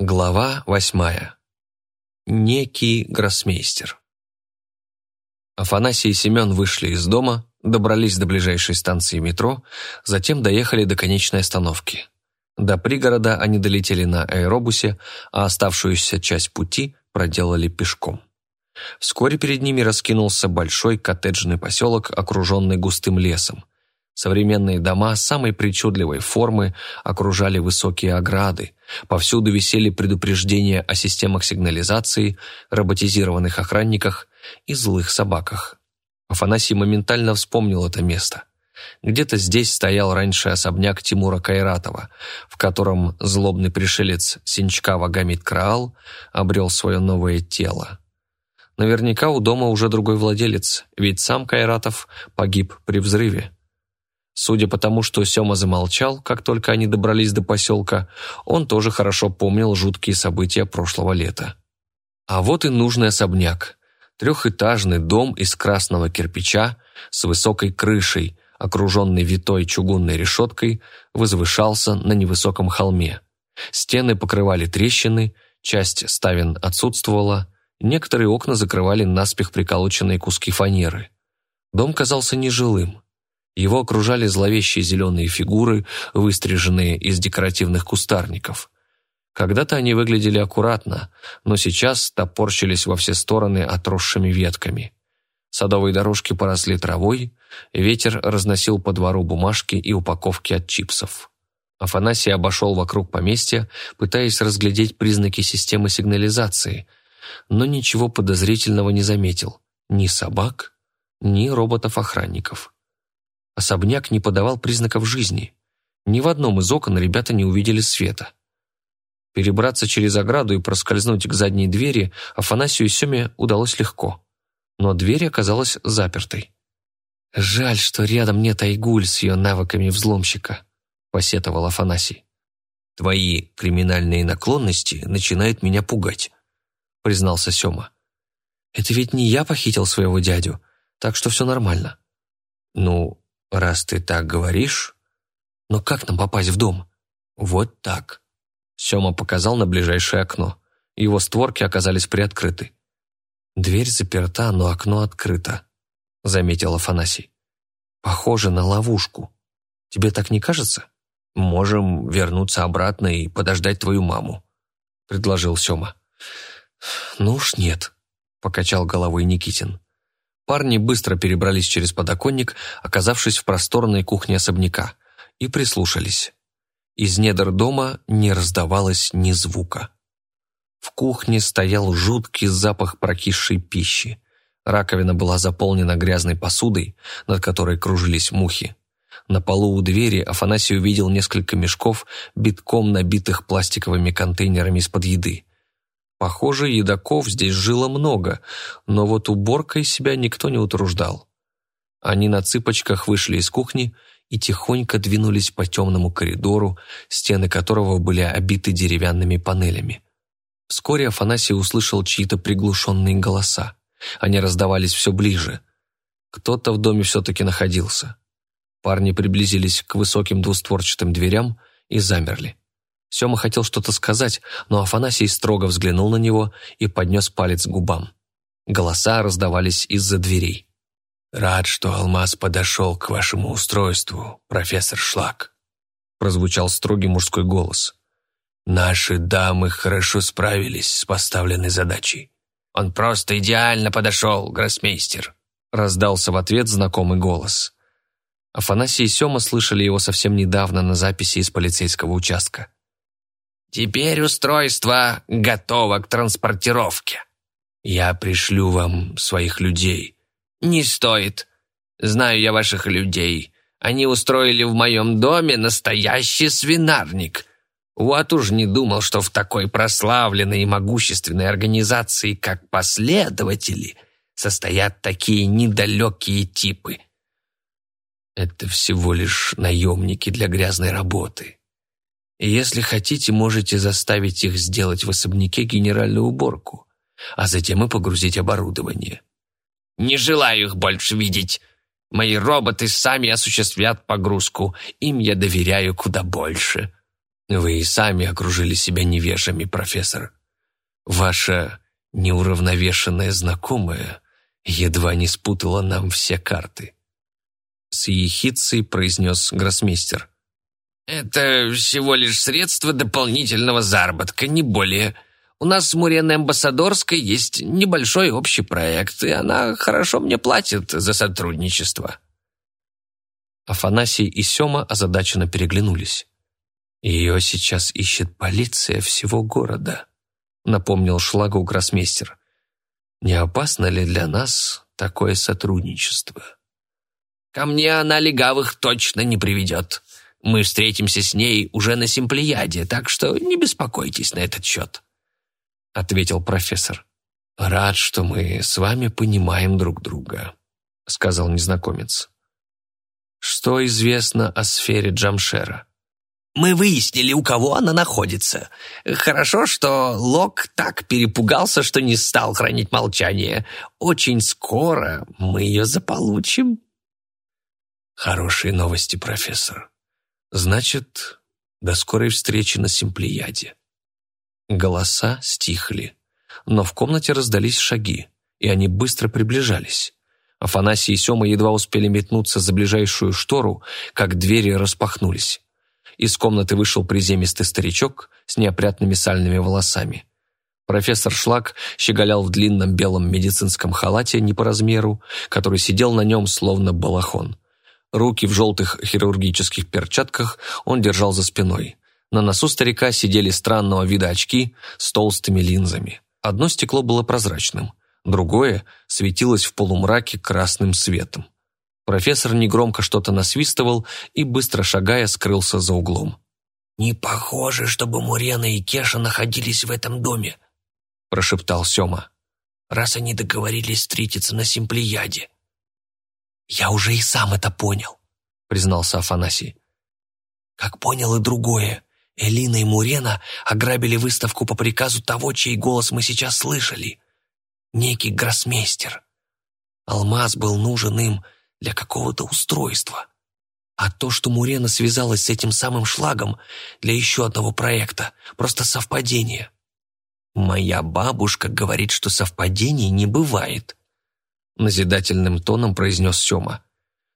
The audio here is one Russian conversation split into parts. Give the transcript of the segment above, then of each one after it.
Глава восьмая. Некий гроссмейстер. Афанасий и Семен вышли из дома, добрались до ближайшей станции метро, затем доехали до конечной остановки. До пригорода они долетели на аэробусе, а оставшуюся часть пути проделали пешком. Вскоре перед ними раскинулся большой коттеджный поселок, окруженный густым лесом. Современные дома самой причудливой формы окружали высокие ограды, повсюду висели предупреждения о системах сигнализации, роботизированных охранниках и злых собаках. Афанасий моментально вспомнил это место. Где-то здесь стоял раньше особняк Тимура Кайратова, в котором злобный пришелец Синчка Вагамид Краал обрел свое новое тело. Наверняка у дома уже другой владелец, ведь сам Кайратов погиб при взрыве. Судя по тому, что Сёма замолчал, как только они добрались до поселка, он тоже хорошо помнил жуткие события прошлого лета. А вот и нужный особняк. Трехэтажный дом из красного кирпича с высокой крышей, окруженный витой чугунной решеткой, возвышался на невысоком холме. Стены покрывали трещины, часть ставен отсутствовала, некоторые окна закрывали наспех приколоченные куски фанеры. Дом казался нежилым. Его окружали зловещие зеленые фигуры, выстриженные из декоративных кустарников. Когда-то они выглядели аккуратно, но сейчас топорщились во все стороны отросшими ветками. Садовые дорожки поросли травой, ветер разносил по двору бумажки и упаковки от чипсов. Афанасий обошел вокруг поместья, пытаясь разглядеть признаки системы сигнализации, но ничего подозрительного не заметил. Ни собак, ни роботов-охранников. Особняк не подавал признаков жизни. Ни в одном из окон ребята не увидели света. Перебраться через ограду и проскользнуть к задней двери Афанасию и Семе удалось легко. Но дверь оказалась запертой. «Жаль, что рядом нет Айгуль с ее навыками взломщика», — посетовал Афанасий. «Твои криминальные наклонности начинают меня пугать», — признался Сема. «Это ведь не я похитил своего дядю, так что все нормально». «Ну, «Раз ты так говоришь...» «Но как нам попасть в дом?» «Вот так». Сёма показал на ближайшее окно. Его створки оказались приоткрыты. «Дверь заперта, но окно открыто», — заметил Афанасий. «Похоже на ловушку. Тебе так не кажется?» «Можем вернуться обратно и подождать твою маму», — предложил Сёма. «Ну уж нет», — покачал головой Никитин. Парни быстро перебрались через подоконник, оказавшись в просторной кухне особняка, и прислушались. Из недр дома не раздавалось ни звука. В кухне стоял жуткий запах прокисшей пищи. Раковина была заполнена грязной посудой, над которой кружились мухи. На полу у двери Афанасий увидел несколько мешков, битком набитых пластиковыми контейнерами из-под еды. Похоже, едоков здесь жило много, но вот уборкой себя никто не утруждал. Они на цыпочках вышли из кухни и тихонько двинулись по темному коридору, стены которого были обиты деревянными панелями. Вскоре Афанасий услышал чьи-то приглушенные голоса. Они раздавались все ближе. Кто-то в доме все-таки находился. Парни приблизились к высоким двустворчатым дверям и замерли. Сема хотел что-то сказать, но Афанасий строго взглянул на него и поднес палец к губам. Голоса раздавались из-за дверей. «Рад, что Алмаз подошел к вашему устройству, профессор Шлак», прозвучал строгий мужской голос. «Наши дамы хорошо справились с поставленной задачей». «Он просто идеально подошел, гроссмейстер», раздался в ответ знакомый голос. Афанасий и Сема слышали его совсем недавно на записи из полицейского участка. Теперь устройство готово к транспортировке. Я пришлю вам своих людей. Не стоит. Знаю я ваших людей. Они устроили в моем доме настоящий свинарник. Вот уж не думал, что в такой прославленной и могущественной организации, как последователи, состоят такие недалекие типы. Это всего лишь наемники для грязной работы. И если хотите, можете заставить их сделать в особняке генеральную уборку, а затем и погрузить оборудование. Не желаю их больше видеть. Мои роботы сами осуществят погрузку, им я доверяю куда больше. Вы и сами окружили себя невежами, профессор. Ваша неуравновешенная знакомая едва не спутала нам все карты. С ехицей произнес гроссмейстер. «Это всего лишь средство дополнительного заработка, не более. У нас с Муреной Амбассадорской есть небольшой общий проект, и она хорошо мне платит за сотрудничество». Афанасий и Сёма озадаченно переглянулись. «Ее сейчас ищет полиция всего города», — напомнил Шлагу гроссмейстер. «Не опасно ли для нас такое сотрудничество?» «Ко мне она легавых точно не приведет. Мы встретимся с ней уже на Симплеяде, так что не беспокойтесь на этот счет», — ответил профессор. «Рад, что мы с вами понимаем друг друга», — сказал незнакомец. «Что известно о сфере Джамшера?» Мы выяснили, у кого она находится. Хорошо, что Лок так перепугался, что не стал хранить молчание. Очень скоро мы ее заполучим. Хорошие новости, профессор. Значит, до скорой встречи на Симплеяде. Голоса стихли, но в комнате раздались шаги, и они быстро приближались. Афанасий и Сёма едва успели метнуться за ближайшую штору, как двери распахнулись. Из комнаты вышел приземистый старичок с неопрятными сальными волосами. Профессор Шлак щеголял в длинном белом медицинском халате не по размеру, который сидел на нем словно балахон. Руки в желтых хирургических перчатках он держал за спиной. На носу старика сидели странного вида очки с толстыми линзами. Одно стекло было прозрачным, другое светилось в полумраке красным светом. Профессор негромко что-то насвистывал и, быстро шагая, скрылся за углом. «Не похоже, чтобы Мурена и Кеша находились в этом доме», – прошептал Сёма. «Раз они договорились встретиться на Симплеяде». «Я уже и сам это понял», – признался Афанасий. «Как понял и другое. Элина и Мурена ограбили выставку по приказу того, чей голос мы сейчас слышали. Некий гроссмейстер. Алмаз был нужен им для какого-то устройства. А то, что Мурена связалась с этим самым шлагом для еще одного проекта, просто совпадение. Моя бабушка говорит, что совпадений не бывает. Назидательным тоном произнес Сема.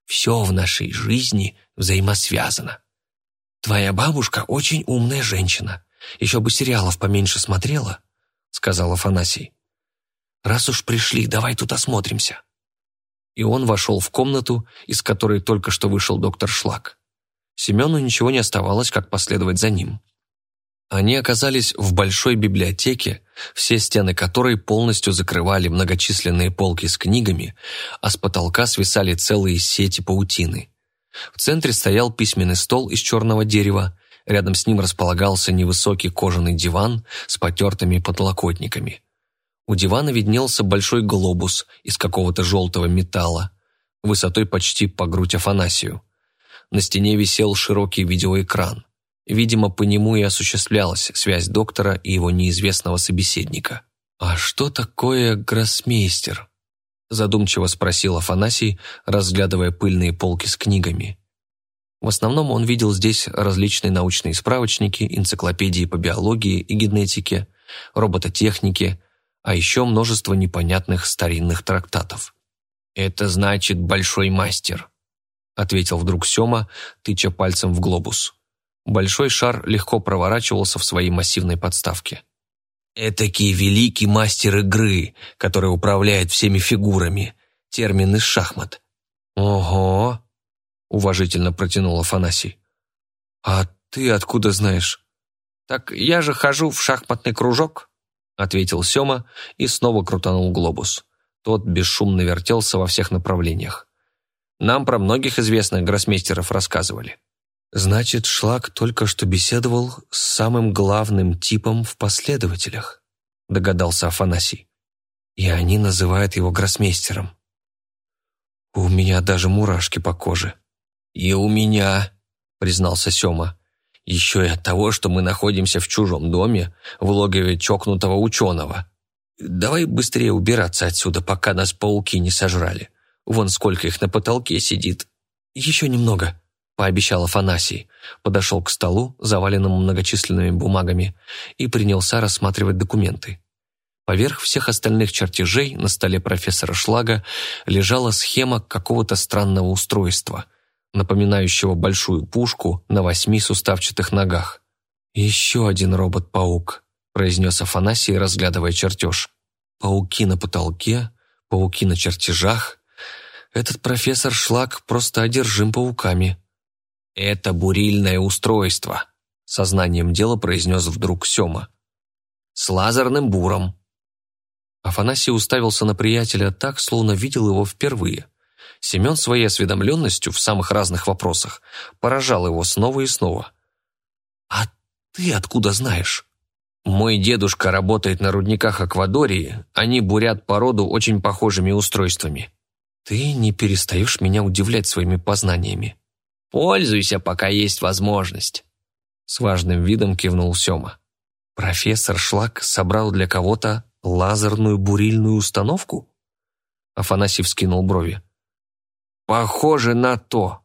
Все в нашей жизни взаимосвязано. Твоя бабушка очень умная женщина. Еще бы сериалов поменьше смотрела, сказал Афанасий. Раз уж пришли, давай тут осмотримся и он вошел в комнату, из которой только что вышел доктор Шлак. Семену ничего не оставалось, как последовать за ним. Они оказались в большой библиотеке, все стены которой полностью закрывали многочисленные полки с книгами, а с потолка свисали целые сети паутины. В центре стоял письменный стол из черного дерева, рядом с ним располагался невысокий кожаный диван с потертыми подлокотниками – у дивана виднелся большой глобус из какого-то желтого металла, высотой почти по грудь Афанасию. На стене висел широкий видеоэкран. Видимо, по нему и осуществлялась связь доктора и его неизвестного собеседника. «А что такое гроссмейстер?» задумчиво спросил Афанасий, разглядывая пыльные полки с книгами. В основном он видел здесь различные научные справочники, энциклопедии по биологии и генетике, робототехнике, а еще множество непонятных старинных трактатов. «Это значит большой мастер», — ответил вдруг Сема, тыча пальцем в глобус. Большой шар легко проворачивался в своей массивной подставке. «Этакий великий мастер игры, который управляет всеми фигурами. Термин из шахмат». «Ого!» — уважительно протянул Афанасий. «А ты откуда знаешь?» «Так я же хожу в шахматный кружок», ответил Сёма и снова крутанул глобус. Тот бесшумно вертелся во всех направлениях. Нам про многих известных гроссмейстеров рассказывали. Значит, Шлак только что беседовал с самым главным типом в последователях, догадался Афанасий. И они называют его гроссмейстером. У меня даже мурашки по коже. И у меня, признался Сёма. Еще и от того, что мы находимся в чужом доме, в логове чокнутого ученого. Давай быстрее убираться отсюда, пока нас пауки не сожрали. Вон сколько их на потолке сидит. Еще немного, пообещал Афанасий, подошел к столу, заваленному многочисленными бумагами, и принялся рассматривать документы. Поверх всех остальных чертежей на столе профессора Шлага лежала схема какого-то странного устройства, напоминающего большую пушку на восьми суставчатых ногах. «Еще один робот-паук», — произнес Афанасий, разглядывая чертеж. «Пауки на потолке, пауки на чертежах. Этот профессор Шлаг просто одержим пауками». «Это бурильное устройство», — сознанием дела произнес вдруг Сема. «С лазерным буром». Афанасий уставился на приятеля так, словно видел его впервые. Семен своей осведомленностью в самых разных вопросах поражал его снова и снова. «А ты откуда знаешь?» «Мой дедушка работает на рудниках Аквадории, они бурят породу очень похожими устройствами». «Ты не перестаешь меня удивлять своими познаниями». «Пользуйся, пока есть возможность», — с важным видом кивнул Сема. «Профессор Шлак собрал для кого-то лазерную бурильную установку?» Афанасий вскинул брови. «Похоже на то.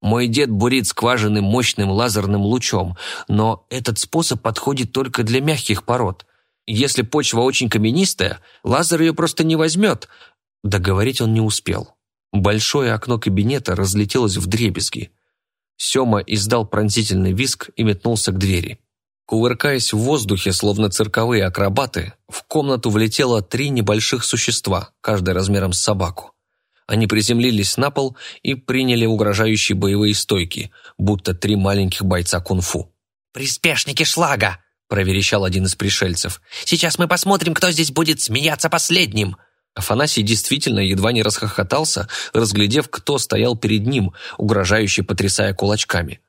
Мой дед бурит скважины мощным лазерным лучом, но этот способ подходит только для мягких пород. Если почва очень каменистая, лазер ее просто не возьмет». Договорить он не успел. Большое окно кабинета разлетелось в дребезги. Сема издал пронзительный виск и метнулся к двери. Кувыркаясь в воздухе, словно цирковые акробаты, в комнату влетело три небольших существа, каждый размером с собаку. Они приземлились на пол и приняли угрожающие боевые стойки, будто три маленьких бойца кунг-фу. «Приспешники шлага!» – проверещал один из пришельцев. «Сейчас мы посмотрим, кто здесь будет смеяться последним!» Афанасий действительно едва не расхохотался, разглядев, кто стоял перед ним, угрожающе потрясая кулачками.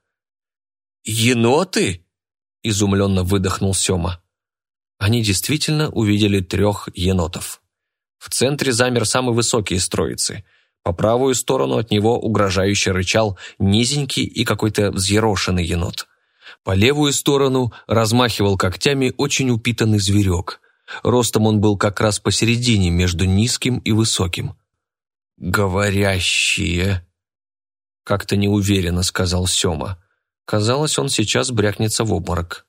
«Еноты?» – изумленно выдохнул Сема. Они действительно увидели трех енотов. В центре замер самый высокий из троицы. По правую сторону от него угрожающе рычал низенький и какой-то взъерошенный енот. По левую сторону размахивал когтями очень упитанный зверек. Ростом он был как раз посередине между низким и высоким. «Говорящие!» Как-то неуверенно сказал Сема. Казалось, он сейчас брякнется в обморок.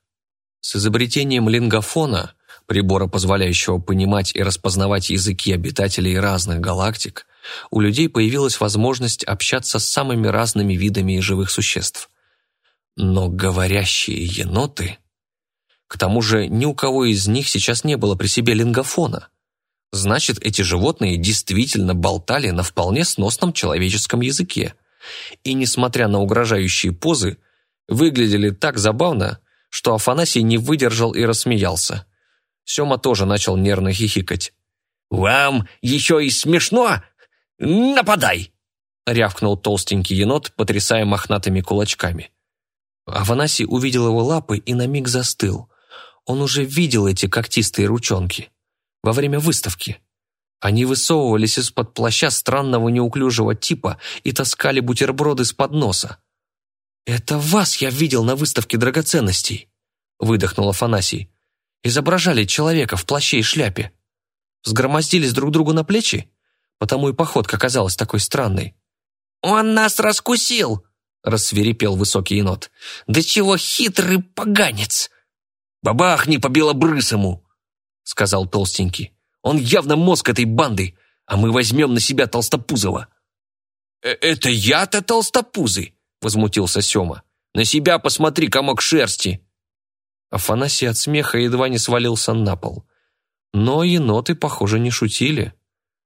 С изобретением лингофона прибора, позволяющего понимать и распознавать языки обитателей разных галактик, у людей появилась возможность общаться с самыми разными видами живых существ. Но говорящие еноты... К тому же ни у кого из них сейчас не было при себе лингофона. Значит, эти животные действительно болтали на вполне сносном человеческом языке. И, несмотря на угрожающие позы, выглядели так забавно, что Афанасий не выдержал и рассмеялся. Сема тоже начал нервно хихикать. «Вам еще и смешно? Нападай!» рявкнул толстенький енот, потрясая мохнатыми кулачками. Афанасий увидел его лапы и на миг застыл. Он уже видел эти когтистые ручонки. Во время выставки. Они высовывались из-под плаща странного неуклюжего типа и таскали бутерброды с подноса. «Это вас я видел на выставке драгоценностей», — выдохнул Афанасий изображали человека в плаще и шляпе. Сгромоздились друг другу на плечи, потому и походка казалась такой странной. «Он нас раскусил!» — рассверепел высокий енот. «Да чего хитрый поганец!» «Бабахни по белобрысому!» — сказал толстенький. «Он явно мозг этой банды, а мы возьмем на себя Толстопузова». «Э, «Это я-то толстопузый!» — возмутился Сема. «На себя посмотри, комок шерсти!» Афанасий от смеха едва не свалился на пол. Но еноты, похоже, не шутили.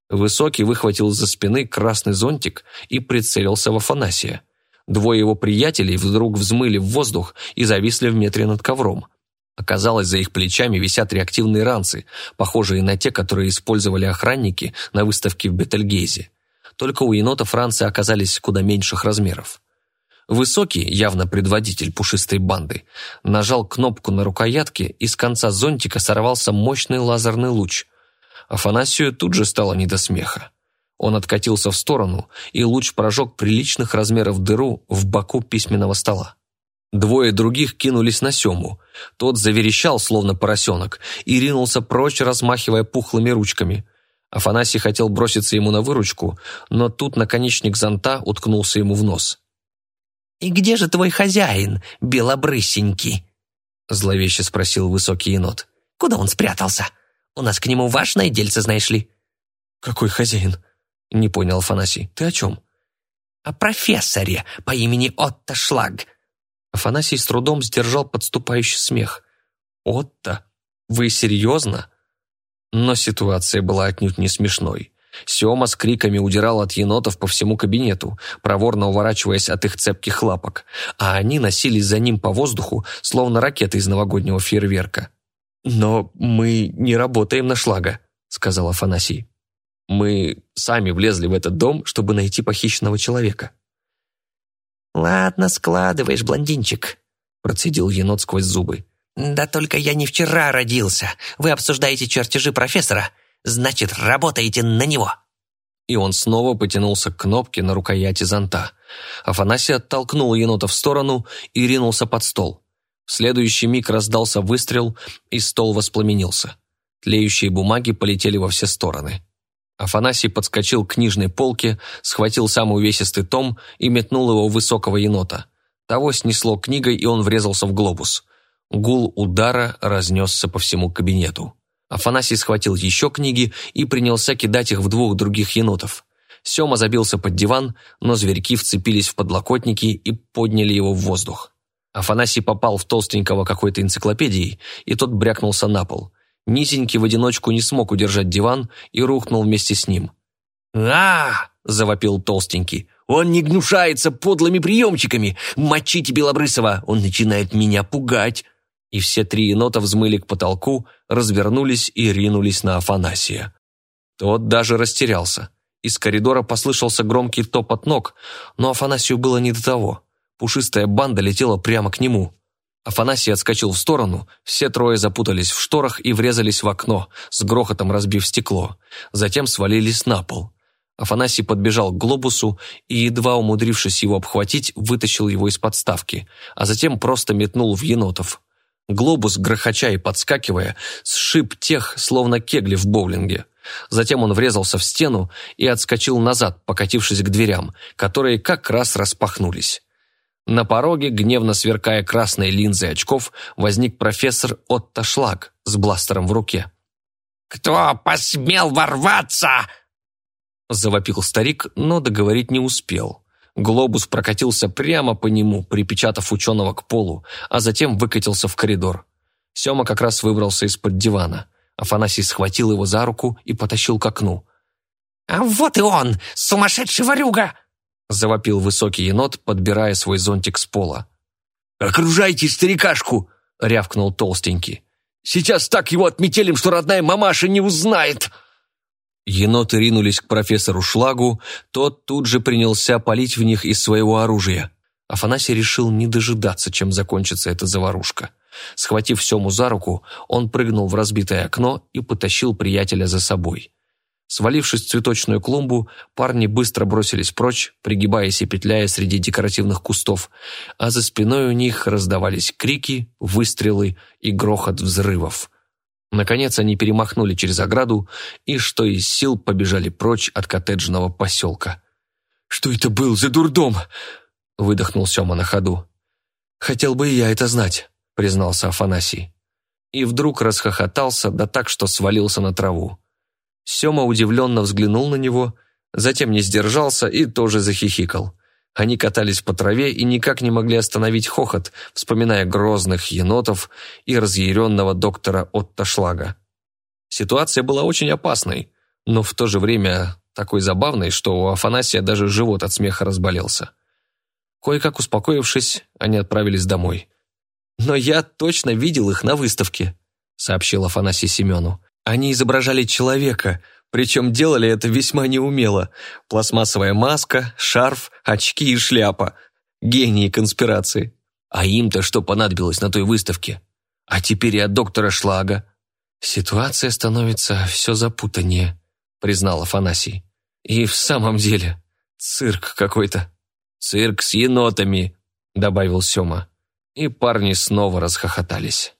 Высокий выхватил из-за спины красный зонтик и прицелился в Афанасия. Двое его приятелей вдруг взмыли в воздух и зависли в метре над ковром. Оказалось, за их плечами висят реактивные ранцы, похожие на те, которые использовали охранники на выставке в Бетельгейзе. Только у енотов ранцы оказались куда меньших размеров. Высокий, явно предводитель пушистой банды, нажал кнопку на рукоятке, и с конца зонтика сорвался мощный лазерный луч. Афанасию тут же стало не до смеха. Он откатился в сторону, и луч прожег приличных размеров дыру в боку письменного стола. Двое других кинулись на Сему. Тот заверещал, словно поросенок, и ринулся прочь, размахивая пухлыми ручками. Афанасий хотел броситься ему на выручку, но тут наконечник зонта уткнулся ему в нос. «И где же твой хозяин, белобрысенький?» Зловеще спросил высокий енот. «Куда он спрятался? У нас к нему важное дельце, знаешь ли». «Какой хозяин?» Не понял Афанасий. «Ты о чем?» «О профессоре по имени Отто Шлаг». Афанасий с трудом сдержал подступающий смех. «Отто? Вы серьезно?» Но ситуация была отнюдь не смешной. Сёма с криками удирал от енотов по всему кабинету, проворно уворачиваясь от их цепких лапок, а они носились за ним по воздуху, словно ракеты из новогоднего фейерверка. «Но мы не работаем на шлага», — сказал Афанасий. «Мы сами влезли в этот дом, чтобы найти похищенного человека». «Ладно, складываешь, блондинчик», — процедил енот сквозь зубы. «Да только я не вчера родился. Вы обсуждаете чертежи профессора. Значит, работаете на него». И он снова потянулся к кнопке на рукояти зонта. Афанасий оттолкнул енота в сторону и ринулся под стол. В следующий миг раздался выстрел, и стол воспламенился. Тлеющие бумаги полетели во все стороны. Афанасий подскочил к книжной полке, схватил самый увесистый том и метнул его в высокого енота. Того снесло книгой, и он врезался в глобус. Гул удара разнесся по всему кабинету. Афанасий схватил еще книги и принялся кидать их в двух других енотов. Сема забился под диван, но зверьки вцепились в подлокотники и подняли его в воздух. Афанасий попал в толстенького какой-то энциклопедией, и тот брякнулся на пол. Низенький в одиночку не смог удержать диван и рухнул вместе с ним. а завопил толстенький. «Он не гнушается подлыми приемчиками! Мочите Белобрысова! Он начинает меня пугать!» и все три енота взмыли к потолку, развернулись и ринулись на Афанасия. Тот даже растерялся. Из коридора послышался громкий топот ног, но Афанасию было не до того. Пушистая банда летела прямо к нему. Афанасий отскочил в сторону, все трое запутались в шторах и врезались в окно, с грохотом разбив стекло. Затем свалились на пол. Афанасий подбежал к глобусу и, едва умудрившись его обхватить, вытащил его из подставки, а затем просто метнул в енотов. Глобус, грохоча и подскакивая, сшиб тех, словно кегли в боулинге. Затем он врезался в стену и отскочил назад, покатившись к дверям, которые как раз распахнулись. На пороге, гневно сверкая красной линзой очков, возник профессор Отто Шлаг с бластером в руке. «Кто посмел ворваться?» Завопил старик, но договорить не успел. Глобус прокатился прямо по нему, припечатав ученого к полу, а затем выкатился в коридор. Сема как раз выбрался из-под дивана. Афанасий схватил его за руку и потащил к окну. «А вот и он, сумасшедший ворюга!» Завопил высокий енот, подбирая свой зонтик с пола. «Окружайте старикашку!» — рявкнул толстенький. «Сейчас так его отметелим, что родная мамаша не узнает!» Еноты ринулись к профессору Шлагу, тот тут же принялся палить в них из своего оружия. Афанасий решил не дожидаться, чем закончится эта заварушка. Схватив Сему за руку, он прыгнул в разбитое окно и потащил приятеля за собой. Свалившись в цветочную клумбу, парни быстро бросились прочь, пригибаясь и петляя среди декоративных кустов, а за спиной у них раздавались крики, выстрелы и грохот взрывов. Наконец они перемахнули через ограду и, что из сил, побежали прочь от коттеджного поселка. «Что это был за дурдом?» — выдохнул Сема на ходу. «Хотел бы и я это знать», — признался Афанасий. И вдруг расхохотался, да так, что свалился на траву. Сема удивленно взглянул на него, затем не сдержался и тоже захихикал. Они катались по траве и никак не могли остановить хохот, вспоминая грозных енотов и разъяренного доктора Отто Шлага. Ситуация была очень опасной, но в то же время такой забавной, что у Афанасия даже живот от смеха разболелся. Кое-как успокоившись, они отправились домой. «Но я точно видел их на выставке», — сообщил Афанасий Семену. «Они изображали человека, причем делали это весьма неумело. Пластмассовая маска, шарф, очки и шляпа. Гении конспирации. А им-то что понадобилось на той выставке? А теперь и от доктора Шлага. Ситуация становится все запутаннее, признал Афанасий. И в самом деле, цирк какой-то. Цирк с енотами, добавил Сема. И парни снова расхохотались.